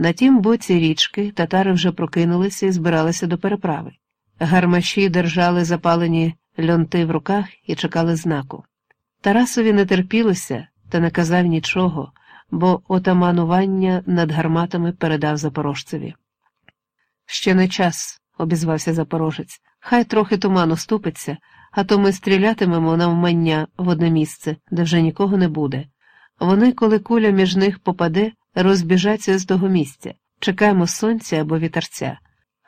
На тім боці річки татари вже прокинулися і збиралися до переправи. Гармаші держали запалені льонти в руках і чекали знаку. Тарасові не терпілося та не казав нічого, бо отаманування над гарматами передав запорожцеві. Ще не час, обізвався запорожець, хай трохи туману ступиться, а то ми стрілятимемо навмання в одне місце, де вже нікого не буде. Вони, коли куля між них попаде, розбіжаться з того місця, чекаємо сонця або вітерця.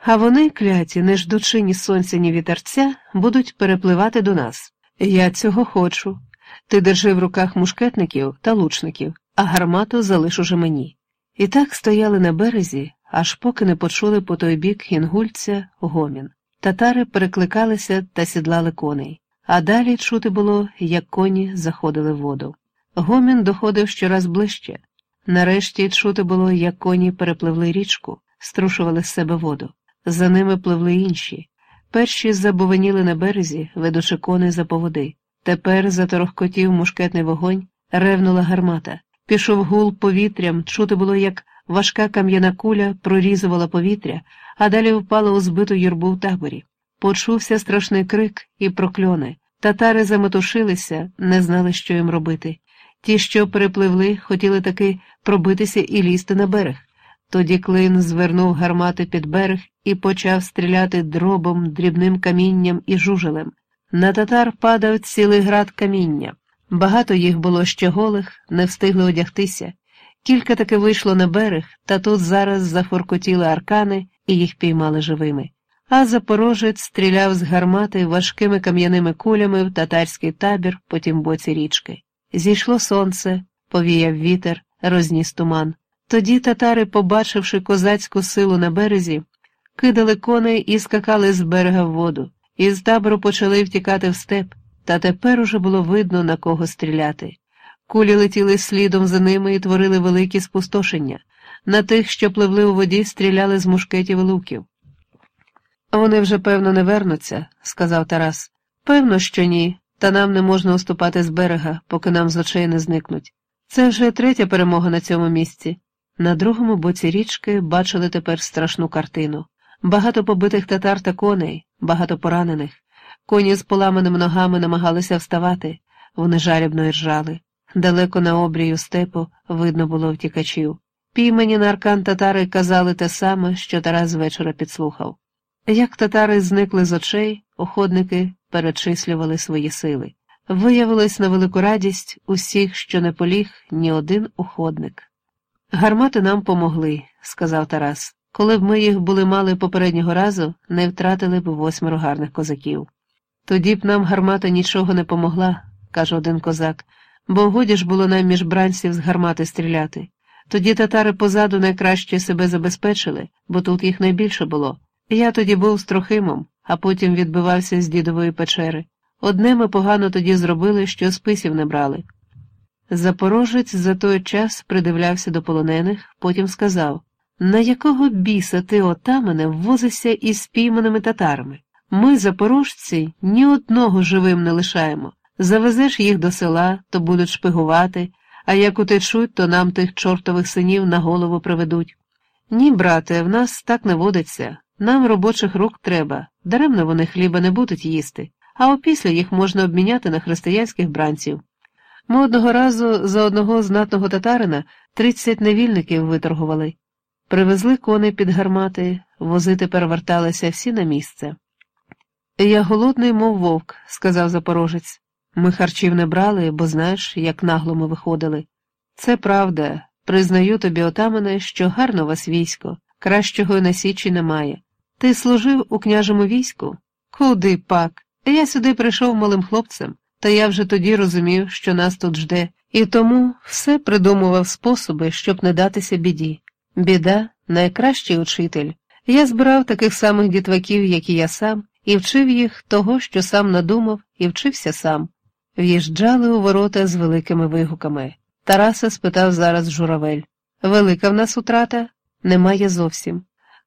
А вони, кляті, не ждучи ні сонця, ні вітерця, будуть перепливати до нас. Я цього хочу. Ти держи в руках мушкетників та лучників, а гармату залиш уже мені. І так стояли на березі, аж поки не почули по той бік інгульця гомін. Татари перекликалися та сідлали коней, а далі чути було, як коні заходили в воду. Гомін доходив щораз ближче. Нарешті чути було, як коні перепливли річку, струшували з себе воду. За ними пливли інші. Перші забовеніли на березі, ведучи коней за поводи. Тепер заторохкотів мушкетний вогонь, ревнула гармата. Пішов гул повітрям, чути було, як важка кам'яна куля прорізувала повітря, а далі впала у збиту юрбу в таборі. Почувся страшний крик і прокльони. Татари заметушилися, не знали, що їм робити. Ті, що перепливли, хотіли таки пробитися і лізти на берег. Тоді клин звернув гармати під берег і почав стріляти дробом, дрібним камінням і жужелем. На татар падав цілий град каміння. Багато їх було ще голих, не встигли одягтися. Кілька таки вийшло на берег, та тут зараз зафоркотіли аркани і їх піймали живими. А запорожець стріляв з гармати важкими кам'яними кулями в татарський табір по тім боці річки. Зійшло сонце, повіяв вітер, розніс туман. Тоді татари, побачивши козацьку силу на березі, кидали коней і скакали з берега в воду, із табору почали втікати в степ, та тепер уже було видно, на кого стріляти. Кулі летіли слідом за ними і творили великі спустошення. На тих, що пливли у воді, стріляли з мушкетів і луків. Вони вже, певно, не вернуться, сказав Тарас. Певно, що ні, та нам не можна уступати з берега, поки нам з очей не зникнуть. Це вже третя перемога на цьому місці. На другому боці річки бачили тепер страшну картину. Багато побитих татар та коней, багато поранених. Коні з поламаними ногами намагалися вставати, вони жалібно іржали. Далеко на обрію степу видно було втікачів. Піймані на аркан татари казали те саме, що Тарас вечора підслухав. Як татари зникли з очей, охотники перечислювали свої сили. Виявилось на велику радість усіх, що не поліг ні один уходник. Гармати нам помогли, сказав Тарас. Коли б ми їх були мали попереднього разу, не втратили б восьмеро гарних козаків. Тоді б нам гармата нічого не помогла, каже один козак, бо годі ж було нам між бранців з гармати стріляти. Тоді татари позаду найкраще себе забезпечили, бо тут їх найбільше було. Я тоді був з Трохимом, а потім відбивався з дідової печери. Одне ми погано тоді зробили, що списів не брали. Запорожець за той час придивлявся до полонених, потім сказав На якого біса ти отамане ввозишся із спійманими татарами? Ми, запорожці, ні одного живим не лишаємо. Завезеш їх до села, то будуть шпигувати, а як утечуть, то нам тих чортових синів на голову приведуть. Ні, брате, в нас так не водиться. Нам робочих рук треба, даремно вони хліба не будуть їсти, а опісля їх можна обміняти на християнських бранців. Ми одного разу за одного знатного татарина тридцять невільників виторгували. Привезли коней під гармати, вози тепер верталися всі на місце. Я голодний, мов вовк, сказав запорожець. Ми харчів не брали, бо знаєш, як нагло ми виходили. Це правда, признаю тобі, отамане, що гарно вас військо, кращого на січі немає. Ти служив у княжому війську? Куди пак? Я сюди прийшов малим хлопцем, та я вже тоді розумів, що нас тут жде, і тому все придумував способи, щоб не датися біді. Біда найкращий учитель. Я збирав таких самих дітваків, як і я сам, і вчив їх того, що сам надумав, і вчився сам. В'їжджали у ворота з великими вигуками. Тараса спитав зараз журавель Велика в нас утрата? Немає зовсім.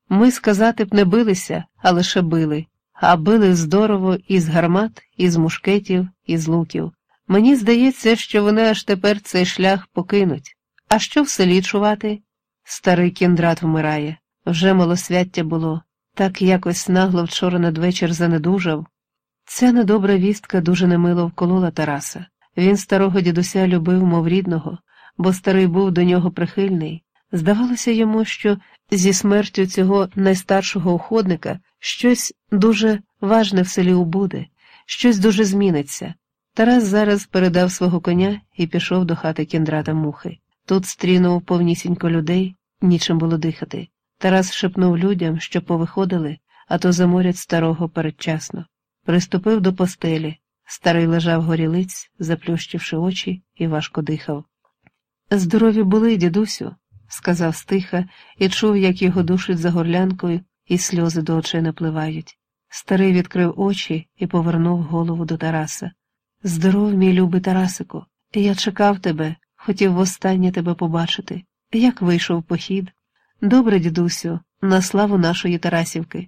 Ми сказати б не билися, а лише били, а били здорово із гармат, із мушкетів, із луків. Мені здається, що вони аж тепер цей шлях покинуть. А що в селі чувати? Старий кіндрат вмирає. Вже малосвяття було, так якось нагло вчора надвечір занедужав. Ця недобра вістка дуже немило вколола Тараса. Він старого дідуся любив, мов рідного, бо старий був до нього прихильний. Здавалося йому, що зі смертю цього найстаршого уходника щось дуже важне в селі убуде, щось дуже зміниться. Тарас зараз передав свого коня і пішов до хати кіндрата мухи. Тут стрінув повнісінько людей, нічим було дихати. Тарас шепнув людям, що повиходили, а то заморять старого передчасно. Приступив до постелі. Старий лежав горілиць, заплющивши очі, і важко дихав. Здорові були, дідусю, сказав стиха і чув, як його душить за горлянкою, і сльози до очей напливають. Старий відкрив очі і повернув голову до Тараса. Здоров, мій любий Тарасику, я чекав тебе, хотів востаннє тебе побачити. Як вийшов похід? Добре, дідусю, на славу нашої Тарасівки.